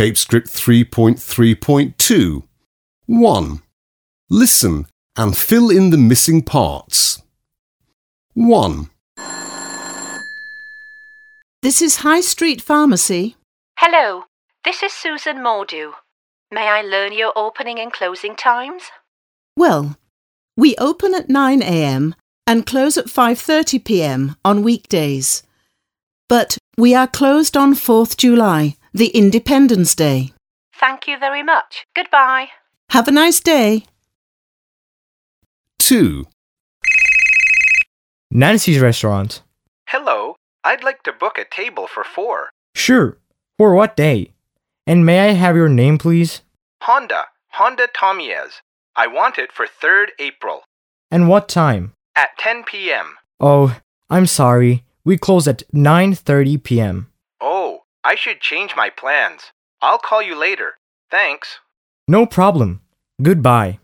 Tape script 3.3.2. 1. Listen and fill in the missing parts. 1. This is High Street Pharmacy. Hello, this is Susan Mordew. May I learn your opening and closing times? Well, we open at 9 a.m. and close at 5:30 p.m. on weekdays. But we are closed on 4th July, the Independence Day. Thank you very much. Goodbye. Have a nice day. 2. Nancy's restaurant. Hello, I'd like to book a table for four. Sure. For what day? And may I have your name, please? Honda, Honda Tomiez. I want it for 3rd April And what time? at 10 p.m. Oh, I'm sorry. We close at 9:30 p.m. I should change my plans. I'll call you later. Thanks. No problem. Goodbye.